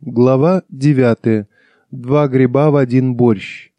Глава 9. Два гриба в один борщ.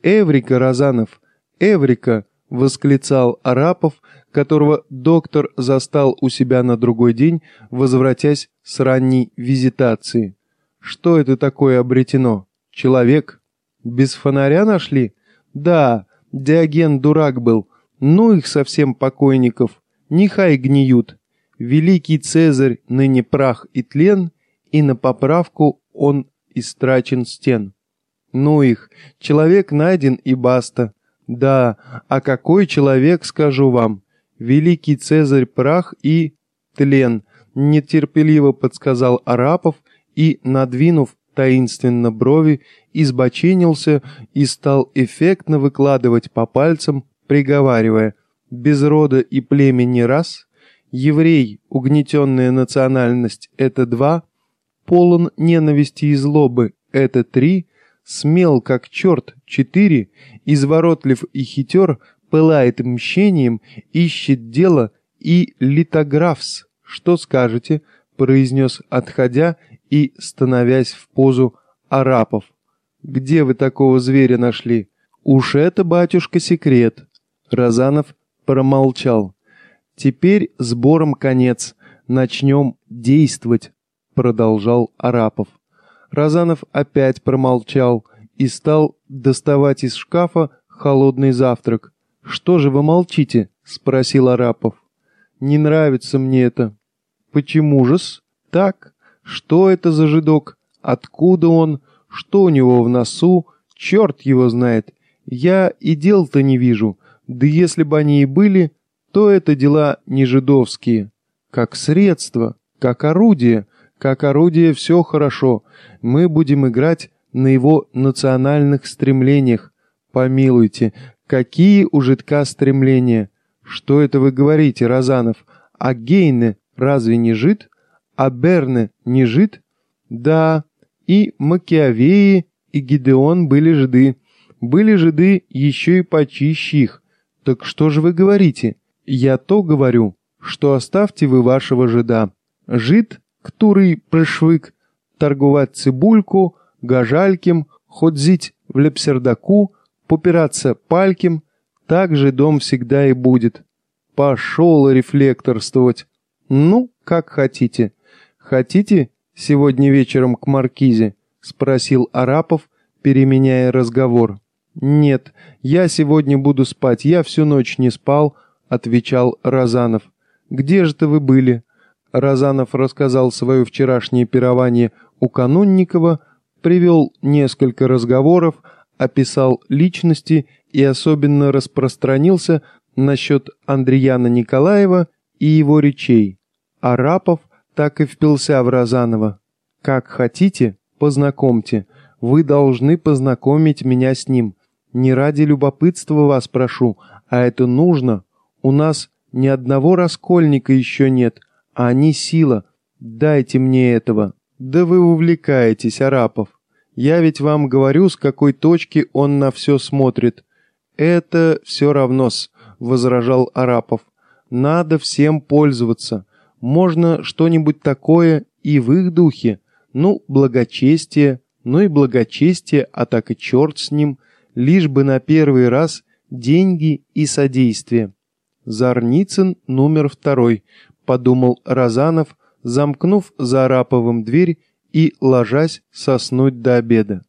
«Эврика, Розанов! Эврика!» — восклицал Арапов, которого доктор застал у себя на другой день, возвратясь с ранней визитации. «Что это такое обретено? Человек? Без фонаря нашли? Да, Диоген дурак был. Ну их совсем покойников. Нехай гниют. Великий Цезарь ныне прах и тлен — и на поправку он истрачен стен. Ну их, человек найден и баста. Да, а какой человек, скажу вам? Великий Цезарь прах и тлен, нетерпеливо подсказал Арапов и, надвинув таинственно брови, избочинился и стал эффектно выкладывать по пальцам, приговаривая «без рода и племени раз», «еврей, угнетенная национальность – это два», полон ненависти и злобы, это три, смел как черт, четыре, изворотлив и хитер, пылает мщением, ищет дело и литографс. Что скажете? произнес, отходя и становясь в позу арапов. Где вы такого зверя нашли? Уж это, батюшка, секрет. Разанов промолчал. Теперь сбором конец. Начнем действовать продолжал Арапов. Разанов опять промолчал и стал доставать из шкафа холодный завтрак. «Что же вы молчите?» — спросил Арапов. «Не нравится мне это». «Почему же-с?» «Так. Что это за жидок? Откуда он? Что у него в носу? Черт его знает. Я и дел-то не вижу. Да если бы они и были, то это дела не жидовские. Как средство, как орудие, как орудие все хорошо. Мы будем играть на его национальных стремлениях. Помилуйте, какие у жидка стремления? Что это вы говорите, Разанов? А Гейне разве не жид? А Берне не жид? Да, и Макиавеи, и Гидеон были жиды. Были жиды еще и почище их. Так что же вы говорите? Я то говорю, что оставьте вы вашего жида. Жид который пришвик торговать цибульку, гажальким, ходзить в лепсердаку, попираться пальким, так же дом всегда и будет. Пошел рефлекторствовать. Ну, как хотите. Хотите сегодня вечером к маркизе? Спросил Арапов, переменяя разговор. Нет, я сегодня буду спать, я всю ночь не спал, отвечал Разанов. Где же ты вы были? Разанов рассказал свое вчерашнее пирование у Канунникова, привел несколько разговоров, описал личности и особенно распространился насчет Андреяна Николаева и его речей. Арапов так и впился в Разанова. «Как хотите, познакомьте. Вы должны познакомить меня с ним. Не ради любопытства вас прошу, а это нужно. У нас ни одного раскольника еще нет, а они сила. Дайте мне этого. Да вы увлекаетесь, Арапов. Я ведь вам говорю, с какой точки он на все смотрит. Это все равно-с, возражал Арапов. Надо всем пользоваться. Можно что-нибудь такое и в их духе. Ну, благочестие, ну и благочестие, а так и черт с ним, лишь бы на первый раз деньги и содействие. Зарницын номер второй подумал Разанов, замкнув за Араповым дверь и ложась соснуть до обеда.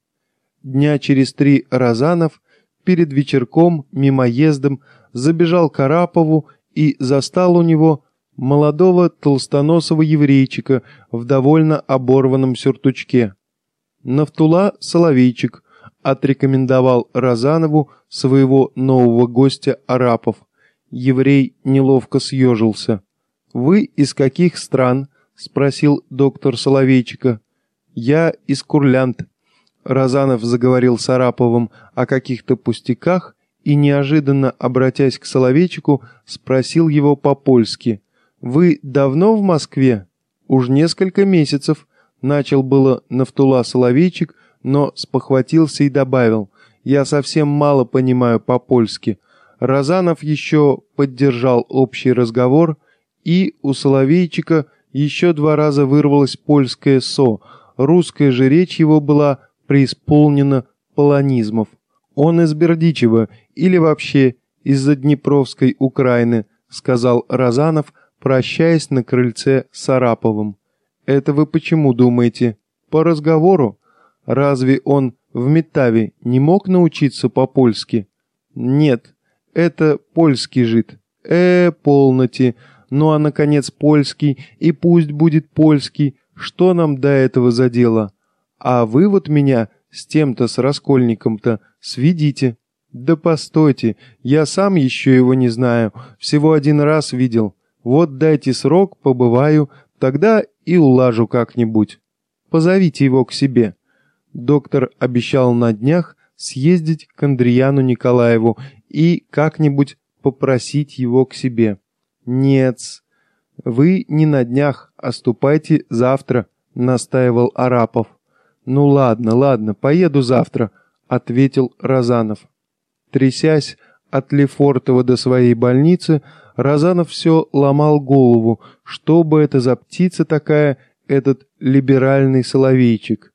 Дня через три Разанов перед вечерком мимоездом забежал к Арапову и застал у него молодого толстоносого еврейчика в довольно оборванном сюртучке. Нафтула Соловейчик отрекомендовал Разанову своего нового гостя Арапов. Еврей неловко съежился. «Вы из каких стран?» — спросил доктор Соловейчика. «Я из Курлянт». Разанов заговорил с Араповым о каких-то пустяках и, неожиданно обратясь к Соловейчику, спросил его по-польски. «Вы давно в Москве?» «Уж несколько месяцев», — начал было Нафтула Соловейчик, но спохватился и добавил. «Я совсем мало понимаю по-польски». Разанов еще поддержал общий разговор — и у Соловейчика еще два раза вырвалось польское «со», русская же речь его была преисполнена полонизмов. Он из Бердичева или вообще из-за Днепровской Украины, сказал Розанов, прощаясь на крыльце с Араповым. Это вы почему думаете? По разговору? Разве он в Метаве не мог научиться по-польски? Нет, это польский жид. Э, полноте. Ну а, наконец, польский, и пусть будет польский. Что нам до этого за дело? А вы вот меня с тем-то, с Раскольником-то, сведите. Да постойте, я сам еще его не знаю, всего один раз видел. Вот дайте срок, побываю, тогда и улажу как-нибудь. Позовите его к себе. Доктор обещал на днях съездить к Андреяну Николаеву и как-нибудь попросить его к себе. Нет, вы не на днях, а ступайте завтра, настаивал Арапов. Ну ладно, ладно, поеду завтра, ответил Разанов. Трясясь от Лефортова до своей больницы, Разанов все ломал голову, что бы это за птица такая, этот либеральный соловейчик.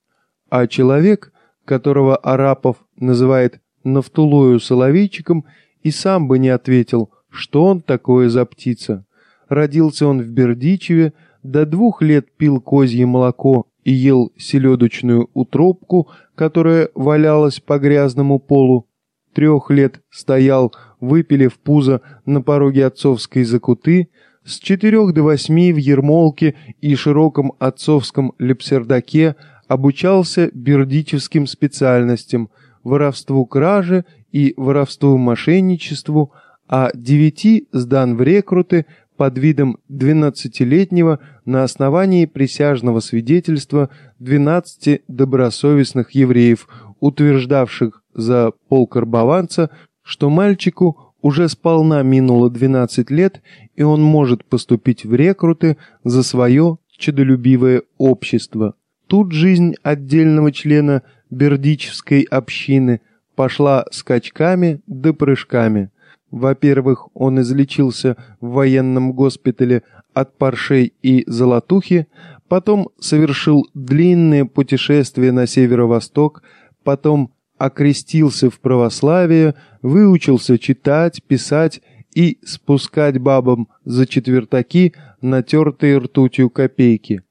А человек, которого Арапов называет Нафтулою соловейчиком, и сам бы не ответил, что он такое за птица. Родился он в Бердичеве, до двух лет пил козье молоко и ел селедочную утробку, которая валялась по грязному полу. Трех лет стоял, выпилив пузо на пороге отцовской закуты, с четырех до восьми в ермолке и широком отцовском лепсердаке обучался бердичевским специальностям – воровству кражи и воровству мошенничеству, а девяти сдан в рекруты под видом двенадцатилетнего на основании присяжного свидетельства двенадцати добросовестных евреев, утверждавших за полкарбованца, что мальчику уже сполна минуло 12 лет, и он может поступить в рекруты за свое чудолюбивое общество. Тут жизнь отдельного члена бердичевской общины пошла скачками да прыжками. Во-первых, он излечился в военном госпитале от паршей и золотухи, потом совершил длинное путешествие на северо-восток, потом окрестился в православие, выучился читать, писать и спускать бабам за четвертаки натертые ртутью копейки.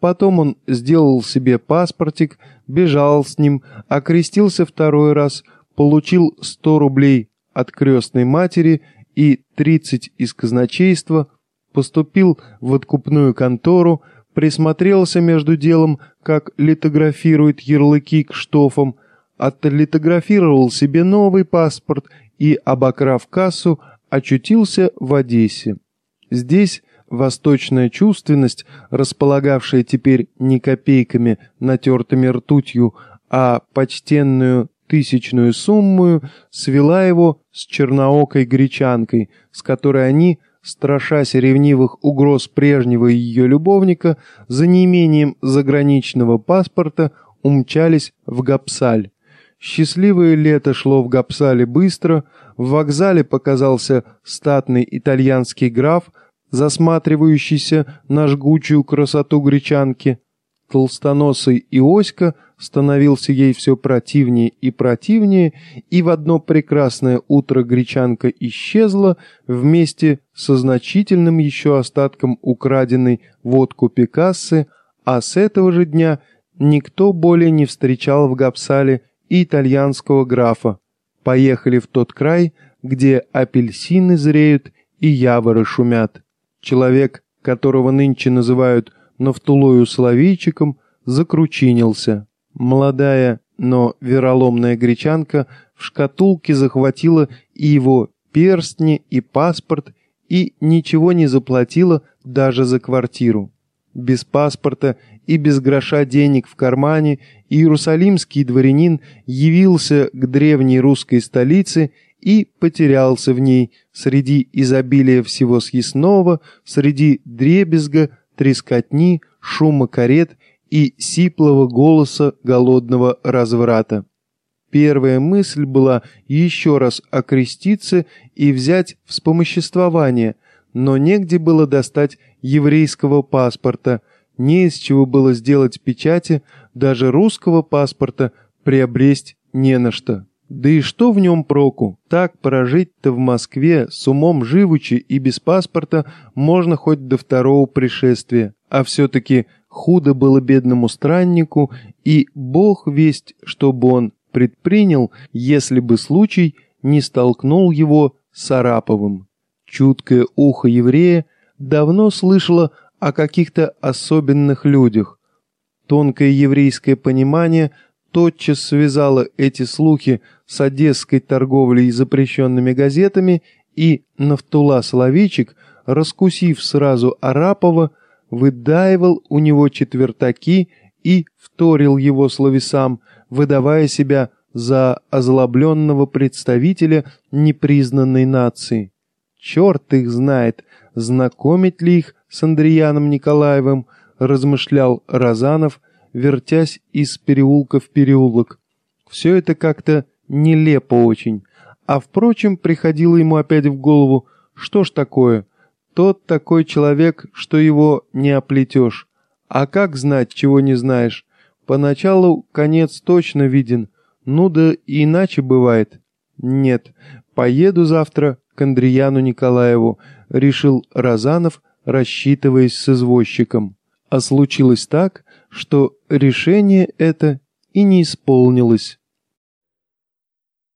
Потом он сделал себе паспортик, бежал с ним, окрестился второй раз, получил 100 рублей от крестной матери и 30 из казначейства, поступил в откупную контору, присмотрелся между делом, как литографирует ярлыки к штофам, отлитографировал себе новый паспорт и, обокрав кассу, очутился в Одессе. Здесь восточная чувственность, располагавшая теперь не копейками, натертыми ртутью, а почтенную тысячную сумму, свела его с черноокой гречанкой, с которой они, страшась ревнивых угроз прежнего ее любовника, за неимением заграничного паспорта умчались в Гапсаль. Счастливое лето шло в Гапсале быстро, в вокзале показался статный итальянский граф засматривающийся на жгучую красоту гречанки. Толстоносый Иоська становился ей все противнее и противнее, и в одно прекрасное утро гречанка исчезла вместе со значительным еще остатком украденной водку Пикассы, а с этого же дня никто более не встречал в Гапсале итальянского графа. Поехали в тот край, где апельсины зреют и яворы шумят. Человек, которого нынче называют Нафтулою Соловейчиком, закручинился. Молодая, но вероломная гречанка в шкатулке захватила и его перстни, и паспорт, и ничего не заплатила даже за квартиру. Без паспорта и без гроша денег в кармане иерусалимский дворянин явился к древней русской столице и потерялся в ней среди изобилия всего съестного, среди дребезга, трескотни, шума карет и сиплого голоса голодного разврата. Первая мысль была еще раз окреститься и взять вспомоществование, но негде было достать еврейского паспорта, Не из чего было сделать печати, даже русского паспорта приобресть не на что. Да и что в нем проку? Так прожить-то в Москве с умом живучи и без паспорта можно хоть до второго пришествия. А все-таки худо было бедному страннику, и бог весть, чтобы он предпринял, если бы случай не столкнул его с Араповым. Чуткое ухо еврея давно слышало о каких-то особенных людях. Тонкое еврейское понимание тотчас связало эти слухи с одесской торговлей и запрещенными газетами, и Нафтула Соловейчик, раскусив сразу Арапова, выдаивал у него четвертаки и вторил его словесам, выдавая себя за озлобленного представителя непризнанной нации. Черт их знает, знакомить ли их с Андреяном Николаевым, размышлял Розанов, вертясь из переулка в переулок. Все это как-то нелепо очень. А впрочем, приходило ему опять в голову, что ж такое, тот такой человек, что его не оплетешь. А как знать, чего не знаешь? Поначалу конец точно виден, ну да иначе бывает. Нет, поеду завтра к Андреяну Николаеву, решил Розанов, рассчитываясь с извозчиком. А случилось так, что решение это и не исполнилось.